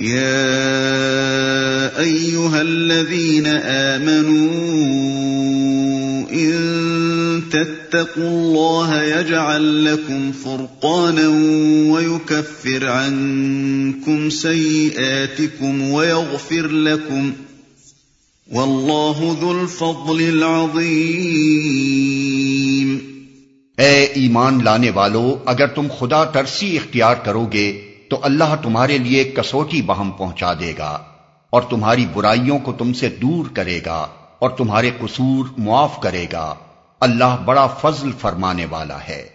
يا أيها الذين آمنوا إن تتقوا الله يجعل لكم فرقانا ويكفر عنكم سيئاتكم ويغفر لكم والله ذو الفضل العظيم اے ایمان لانے والو، اگر تم خدا ترسی اختیار کرو گے تو اللہ تمہارے لیے کسوٹی بہم پہنچا دے گا اور تمہاری برائیوں کو تم سے دور کرے گا اور تمہارے قصور معاف کرے گا۔ اللہ بڑا فضل فرمانے والا ہے۔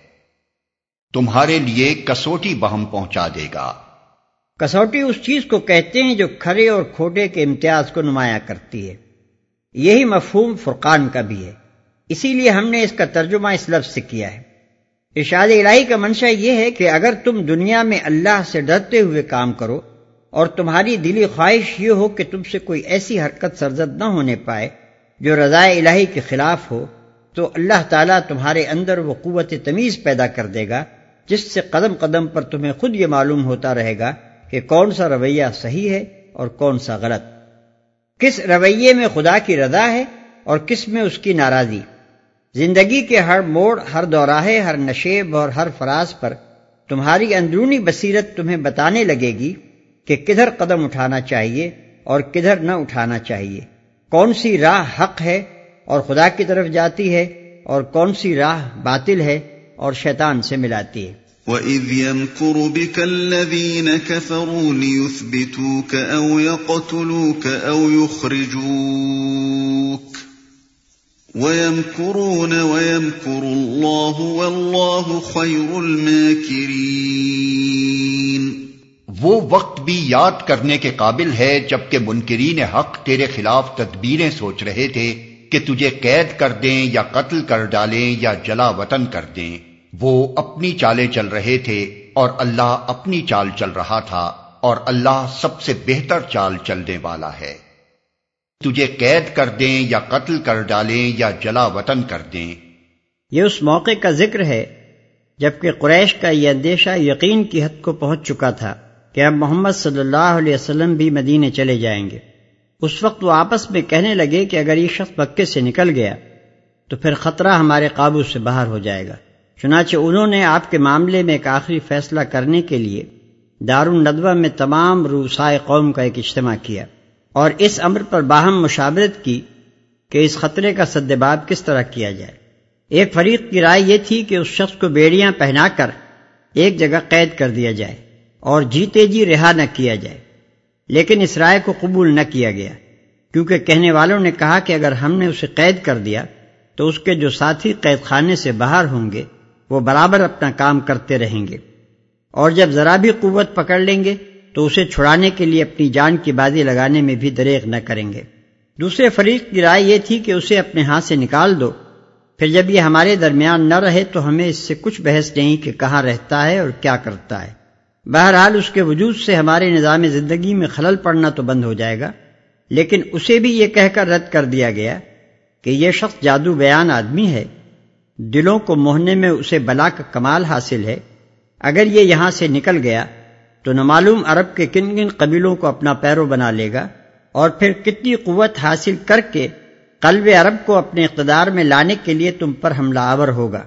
تمہارے لیے کسوٹی بہم پہنچا دے گا۔ کسوٹی اس چیز کو کہتے ہیں جو کھرے اور کھوٹے کے امتیاز کو نمایاں کرتی ہے۔ یہی مفہوم فرقان کا بھی ہے۔ اسی لیے ہم نے اس کا ترجمہ اس لفظ سے کیا ہے۔ ارشاد الہی کا منشا یہ ہے کہ اگر تم دنیا میں اللہ سے ڈرتے ہوئے کام کرو اور تمہاری دلی خواہش یہ ہو کہ تم سے کوئی ایسی حرکت سرزد نہ ہونے پائے جو رضاء الہی کے خلاف ہو، تو اللہ تعالیٰ تمہارے اندر وہ قوت تمیز پیدا کر دے گا، جس سے قدم قدم پر تمہیں خود یہ معلوم ہوتا رہے گا کہ کون سا رویہ صحیح ہے اور کون سا غلط۔ کس رویے میں خدا کی رضا ہے اور کس میں اس کی ناراضی؟ زندگی کے ہر موڑ، ہر دوراہے، ہر نشیب اور ہر فراز پر تمہاری اندرونی بصیرت تمہیں بتانے لگے گی کہ کدھر قدم اٹھانا چاہیے اور کدھر نہ اٹھانا چاہیے۔ کون سی راہ حق ہے اور خدا کی طرف جاتی ہے اور کون سی راہ باطل ہے اور شیطان سے ملاتی ہے۔ وَإِذْ يَمْكُرُ بِكَ الَّذِينَ كَفَرُوا لِيُثْبِتُوكَ أَوْ يَقْتُلُوكَ أَوْ يُخْرِجُوكَ وَيَمْكُرُونَ وَيَمْكُرُ اللَّهُ وَاللَّهُ خَيْرُ الْمَاكِرِينَ وہ وقت بھی یاد کرنے کے قابل ہے جبکہ منکرین حق تیرے خلاف تدبیریں سوچ رہے تھے کہ تجھے قید کر دیں یا قتل کر ڈالیں یا جلا وطن کر دیں۔ وہ اپنی چالیں چل رہے تھے اور اللہ اپنی چال چل رہا تھا اور اللہ سب سے بہتر چال چلنے والا ہے۔ تجھے قید کر دیں یا قتل کر ڈالیں یا جلا وطن کر دیں۔ یہ اس موقع کا ذکر ہے جبکہ قریش کا یہ اندیشہ یقین کی حد کو پہنچ چکا تھا کہ اب محمد صلی اللہ علیہ وسلم بھی مدینے چلے جائیں گے۔ اس وقت وہ آپس میں کہنے لگے کہ اگر یہ شخص مکے سے نکل گیا تو پھر خطرہ ہمارے قابو سے باہر ہو جائے گا۔ چنانچہ انہوں نے آپ کے معاملے میں ایک آخری فیصلہ کرنے کے لیے دار الندوہ میں تمام روسائے قوم کا ایک اجتماع کیا۔ اور اس امر پر باہم مشاورت کی کہ اس خطرے کا سدباب کس طرح کیا جائے۔ ایک فریق کی رائے یہ تھی کہ اس شخص کو بیڑیاں پہنا کر ایک جگہ قید کر دیا جائے اور جیتے جی رہا نہ کیا جائے۔ لیکن اس رائے کو قبول نہ کیا گیا، کیونکہ کہنے والوں نے کہا کہ اگر ہم نے اسے قید کر دیا تو اس کے جو ساتھی قید خانے سے باہر ہوں گے، وہ برابر اپنا کام کرتے رہیں گے اور جب ذرا بھی قوت پکڑ لیں گے تو اسے چھڑانے کے لیے اپنی جان کی بازی لگانے میں بھی دریغ نہ کریں گے۔ دوسرے فریق کی رائے یہ تھی کہ اسے اپنے ہاتھ سے نکال دو۔ پھر جب یہ ہمارے درمیان نہ رہے تو ہمیں اس سے کچھ بحث نہیں کہ کہاں رہتا ہے اور کیا کرتا ہے۔ بہرحال اس کے وجود سے ہمارے نظام زندگی میں خلل پڑنا تو بند ہو جائے گا۔ لیکن اسے بھی یہ کہہ کر رد کر دیا گیا کہ یہ شخص جادو بیان آدمی ہے۔ دلوں کو موہنے میں اسے بلا کا کمال حاصل ہے۔ اگر یہ یہاں سے نکل گیا تو نہ معلوم عرب کے کن کن قبیلوں کو اپنا پیرو بنا لے گا اور پھر کتنی قوت حاصل کر کے قلب عرب کو اپنے اقتدار میں لانے کے لیے تم پر حملہ آور ہوگا۔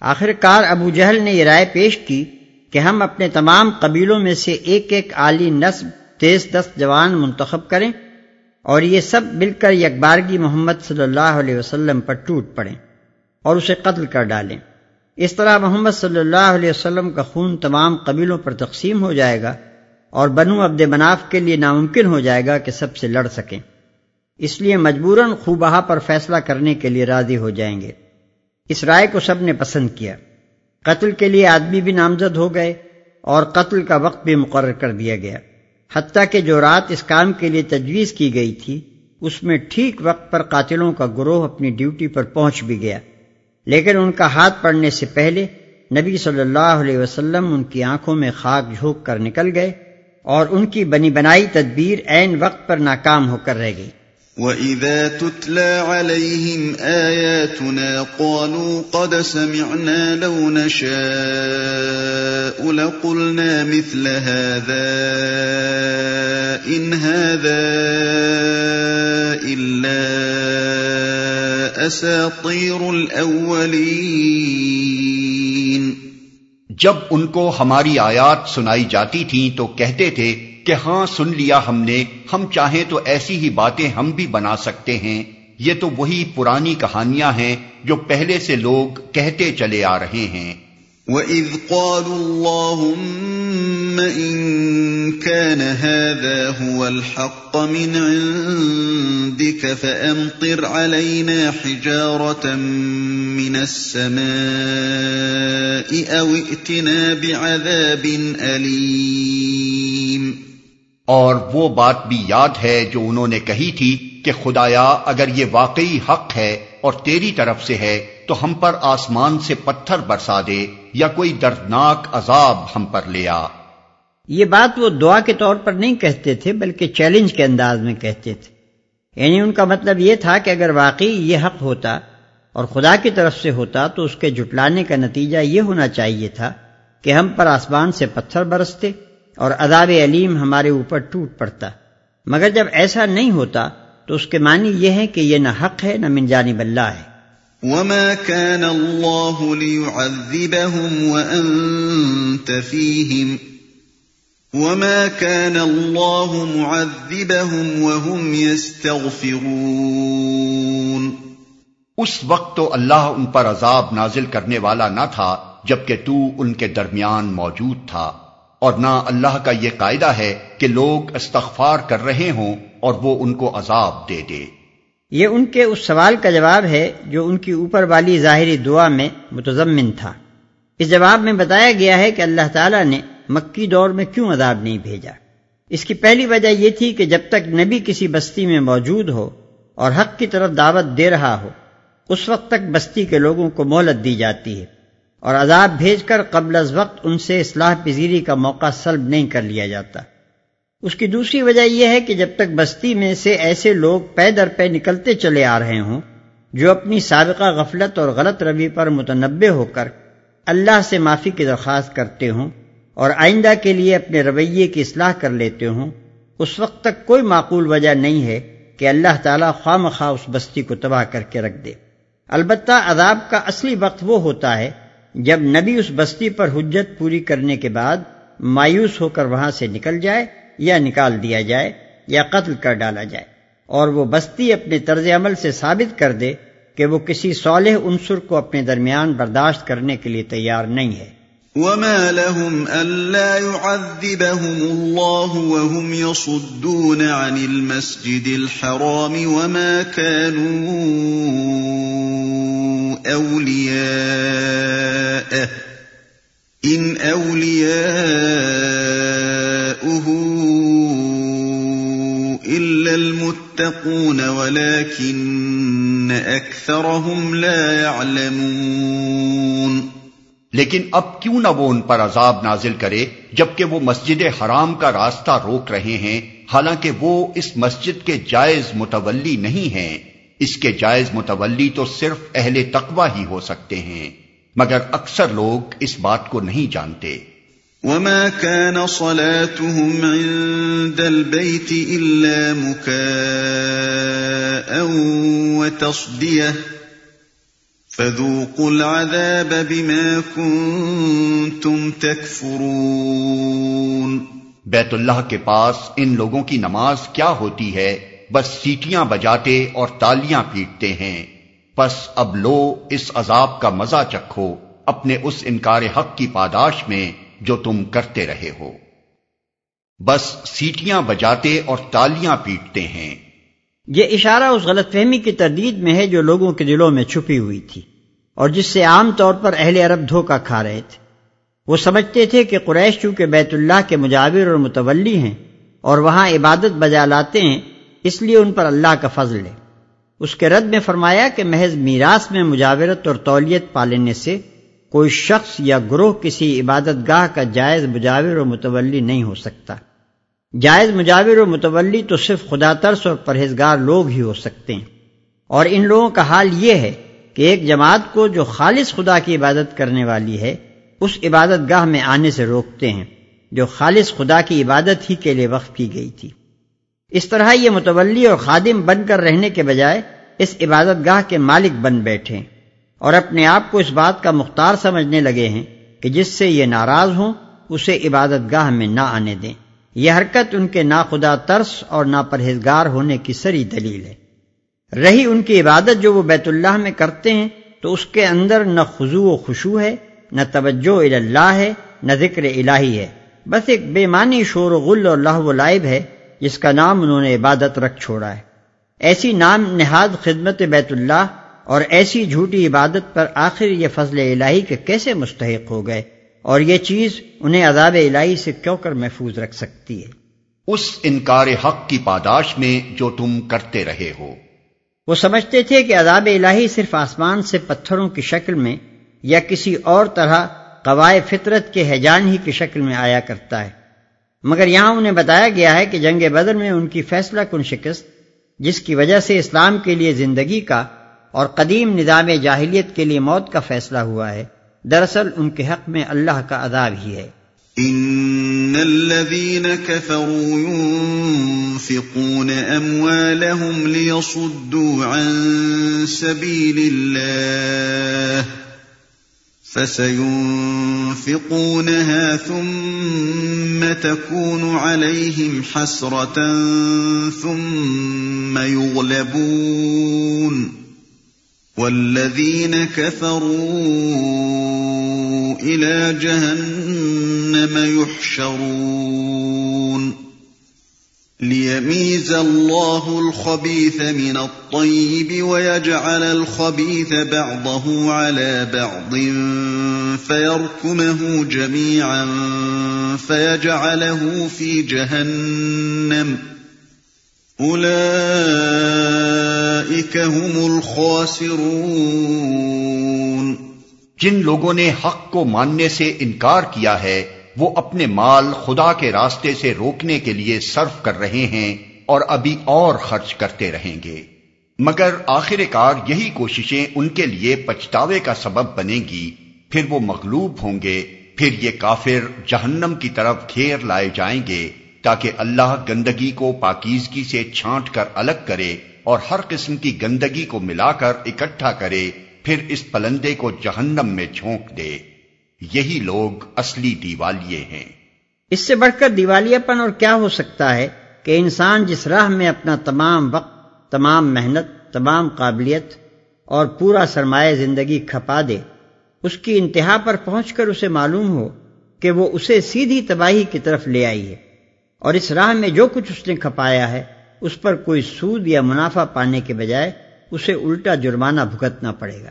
آخر کار ابو جہل نے یہ رائے پیش کی کہ ہم اپنے تمام قبیلوں میں سے ایک ایک عالی نصب تیز دست جوان منتخب کریں اور یہ سب مل کر یکبارگی محمد صلی اللہ علیہ وسلم پر ٹوٹ پڑیں اور اسے قتل کر ڈالیں۔ اس طرح محمد صلی اللہ علیہ وسلم کا خون تمام قبیلوں پر تقسیم ہو جائے گا اور بنو عبد مناف کے لیے ناممکن ہو جائے گا کہ سب سے لڑ سکیں۔ اس لیے مجبوراً خوبہ پر فیصلہ کرنے کے لیے راضی ہو جائیں گے۔ اس رائے کو سب نے پسند کیا۔ قتل کے لیے آدمی بھی نامزد ہو گئے اور قتل کا وقت بھی مقرر کر دیا گیا۔ حتیٰ کہ جو رات اس کام کے لیے تجویز کی گئی تھی، اس میں ٹھیک وقت پر قاتلوں کا گروہ اپنی ڈیوٹی پر پہنچ بھی گیا۔ لیکن ان کا ہاتھ پڑنے سے پہلے نبی صلی اللہ علیہ وسلم ان کی آنکھوں میں خاک جھونک کر نکل گئے اور ان کی بنی بنائی تدبیر عین وقت پر ناکام ہو کر رہ گئی۔ وَإِذَا تُتْلَى عَلَيْهِمْ آيَاتُنَا قَالُوا قَدْ سَمِعْنَا لَوْ نَشَاءُ لَقُلْنَا مِثْلَ هَذَا إن هذا إلا اساطیر الاولین جب ان کو ہماری آیات سنائی جاتی تھیں تو کہتے تھے کہ ہاں سن لیا ہم نے، ہم چاہیں تو ایسی ہی باتیں ہم بھی بنا سکتے ہیں۔ یہ تو وہی پرانی کہانیاں ہیں جو پہلے سے لوگ کہتے چلے آ رہے ہیں۔ وَإِذْ قَالُوا اللَّهُمَّ إِن كَانَ هَذَا هُوَ الْحَقَّ مِنْ عِنْدِكَ فَأَمْطِرْ عَلَيْنَا حِجَارَةً مِنَ السَّمَاءِ أَوْ ائْتِنَا بِعَذَابٍ أَلِيمٍ۔ اور وہ بات بھی یاد ہے جو انہوں نے کہی تھی کہ خدایا، اگر یہ واقعی حق ہے اور تیری طرف سے ہے تو ہم پر آسمان سے پتھر برسا دے یا کوئی دردناک عذاب ہم پر لیا یہ بات وہ دعا کے طور پر نہیں کہتے تھے، بلکہ چیلنج کے انداز میں کہتے تھے۔ یعنی ان کا مطلب یہ تھا کہ اگر واقعی یہ حق ہوتا اور خدا کی طرف سے ہوتا تو اس کے جٹلانے کا نتیجہ یہ ہونا چاہیے تھا کہ ہم پر آسمان سے پتھر برستے اور عذاب علیم ہمارے اوپر ٹوٹ پڑتا۔ مگر جب ایسا نہیں ہوتا تو اس کے معنی یہ ہے کہ یہ نہ حق ہے نہ من جانب اللہ ہے۔ وما كان الله ليعذبهم وأنت فيهم وما كان الله معذبهم وهم يستغفرون۔ اس وقت تو اللہ ان پر عذاب نازل کرنے والا نہ تھا جبکہ تو ان کے درمیان موجود تھا۔ اور نہ اللہ کا یہ قاعدہ ہے کہ لوگ استغفار کر رہے ہوں اور وہ ان کو عذاب دے دے۔ یہ ان کے اس سوال کا جواب ہے جو ان کی اوپر والی ظاہری دعا میں متضمن تھا۔ اس جواب میں بتایا گیا ہے کہ اللہ تعالیٰ نے مکی دور میں کیوں عذاب نہیں بھیجا۔ اس کی پہلی وجہ یہ تھی کہ جب تک نبی کسی بستی میں موجود ہو اور حق کی طرف دعوت دے رہا ہو، اس وقت تک بستی کے لوگوں کو مہلت دی جاتی ہے اور عذاب بھیج کر قبل از وقت ان سے اصلاح پذیری کا موقع سلب نہیں کر لیا جاتا۔ اس کی دوسری وجہ یہ ہے کہ جب تک بستی میں سے ایسے لوگ پے در پے نکلتے چلے آ رہے ہوں، جو اپنی سابقہ غفلت اور غلط روی پر متنبع ہو کر اللہ سے معافی کی درخواست کرتے ہوں اور آئندہ کے لیے اپنے رویے کی اصلاح کر لیتے ہوں، اس وقت تک کوئی معقول وجہ نہیں ہے کہ اللہ تعالیٰ خواہ مخواہ اس بستی کو تباہ کر کے رکھ دے۔ البتہ عذاب کا اصلی وقت وہ ہوتا ہے جب نبی اس بستی پر حجت پوری کرنے کے بعد مایوس ہو کر وہاں سے نکل جائے یا نکال دیا جائے یا قتل کر ڈالا جائے اور وہ بستی اپنے طرز عمل سے ثابت کر دے کہ وہ کسی صالح عنصر کو اپنے درمیان برداشت کرنے کے لیے تیار نہیں ہے۔ وما لهم ألا يعذبهم الله وهم يصدون عن المسجد الحرام وما كانوا أولياءه إن أولياؤه المتقون ولكن أكثرهم لا يعلمون لیکن اب کیوں نہ وہ ان پر عذاب نازل کرے جبکہ وہ مسجد حرام کا راستہ روک رہے ہیں؟ حالانکہ وہ اس مسجد کے جائز متولی نہیں ہیں۔ اس کے جائز متولی تو صرف اہل تقوی ہی ہو سکتے ہیں۔ مگر اکثر لوگ اس بات کو نہیں جانتے۔ وما كان صلاتهم عند البيت إلا مكاء وتصديه فذوقوا العذاب بما كنتم تكفرون بیت اللہ کے پاس ان لوگوں کی نماز کیا ہوتی ہے؟ بس سیٹیاں بجاتے اور تالیاں پیٹتے ہیں۔ بس اب لو، اس عذاب کا مزہ چکھو۔ اپنے اس انکار حق کی پاداش میں جو تم کرتے رہے ہو۔ بس سیٹیاں بجاتے اور تالیاں پیٹتے ہیں۔ یہ اشارہ اس غلط فہمی کی تردید میں ہے جو لوگوں کے دلوں میں چھپی ہوئی تھی اور جس سے عام طور پر اہل عرب دھوکہ کھا رہے تھے۔ وہ سمجھتے تھے کہ قریش چونکہ بیت اللہ کے مجاور اور متولی ہیں اور وہاں عبادت بجا لاتے ہیں، اس لیے ان پر اللہ کا فضل ہے۔ اس کے رد میں فرمایا کہ محض میراث میں مجاورت اور تولیت پالنے سے کوئی شخص یا گروہ کسی عبادت گاہ کا جائز مجاور اور متولی نہیں ہو سکتا۔ جائز مجاور و متولی تو صرف خدا ترس اور پرہیزگار لوگ ہی ہو سکتے ہیں۔ اور ان لوگوں کا حال یہ ہے کہ ایک جماعت کو جو خالص خدا کی عبادت کرنے والی ہے، اس عبادت گاہ میں آنے سے روکتے ہیں، جو خالص خدا کی عبادت ہی کے لیے وقف کی گئی تھی۔ اس طرح یہ متولی اور خادم بن کر رہنے کے بجائے اس عبادت گاہ کے مالک بن بیٹھے۔ اور اپنے آپ کو اس بات کا مختار سمجھنے لگے ہیں کہ جس سے یہ ناراض ہوں، اسے عبادت گاہ میں نہ آنے دیں۔ یہ حرکت ان کے ناخدا ترس اور ناپرہیزگار ہونے کی سری دلیل ہے۔ رہی ان کی عبادت جو وہ بیت اللہ میں کرتے ہیں، تو اس کے اندر نہ خضو و خوشو ہے، نہ توجہ اللہ ہے، نہ ذکر الہی ہے۔ بس ایک بے معنی شور و غل اور لہ و لائب ہے، جس کا نام انہوں نے عبادت رکھ چھوڑا ہے۔ ایسی نام نہاد خدمت بیت اللہ اور ایسی جھوٹی عبادت پر آخر یہ فضل الہی کے کیسے مستحق ہو گئے اور یہ چیز انہیں عذاب الہی سے کیوں کر محفوظ رکھ سکتی ہے؟ اس انکار حق کی پاداش میں جو تم کرتے رہے ہو۔ وہ سمجھتے تھے کہ عذاب الہی صرف آسمان سے پتھروں کی شکل میں یا کسی اور طرح قوائے فطرت کے حیجان ہی کی شکل میں آیا کرتا ہے۔ مگر یہاں انہیں بتایا گیا ہے کہ جنگ بدر میں ان کی فیصلہ کن شکست جس کی وجہ سے اسلام کے لیے زندگی کا اور قدیم نظام جاہلیت کے لیے موت کا فیصلہ ہوا ہے۔ دراصل ان کے حق میں اللہ کا عذاب ہی ہے۔ ان الذين كفروا ينفقون اموالهم ليصدوا عن سبيل الله فسينفقونها ثم تكون عليهم حسرة ثم يغلبون والذين كفروا إلى جهنم يحشرون ليميز الله الخبيث من الطيب ويجعل الخبيث بعضه على بعض فيركمه جميعا فيجعله في جهنم هم الخاسرون۔ جن لوگوں نے حق کو ماننے سے انکار کیا ہے، وہ اپنے مال خدا کے راستے سے روکنے کے لیے صرف کر رہے ہیں اور ابھی اور خرچ کرتے رہیں گے۔ مگر آخر کار یہی کوششیں ان کے لیے پچھتاوے کا سبب بنے گی۔ پھر وہ مغلوب ہوں گے، پھر یہ کافر جہنم کی طرف گھیر لائے جائیں گے۔ تاکہ اللہ گندگی کو پاکیزگی سے چھانٹ کر الگ کرے اور ہر قسم کی گندگی کو ملا کر اکٹھا کرے، پھر اس پلندے کو جہنم میں جھونک دے۔ یہی لوگ اصلی دیوالیے ہیں۔ اس سے بڑھ کر دیوالیہ پن اور کیا ہو سکتا ہے کہ انسان جس راہ میں اپنا تمام وقت، تمام محنت، تمام قابلیت اور پورا سرمایہ زندگی کھپا دے، اس کی انتہا پر پہنچ کر اسے معلوم ہو کہ وہ اسے سیدھی تباہی کی طرف لے آئی ہے۔ اور اس راہ میں جو کچھ اس نے کھپایا ہے، اس پر کوئی سود یا منافع پانے کے بجائے اسے الٹا جرمانہ بھگتنا پڑے گا۔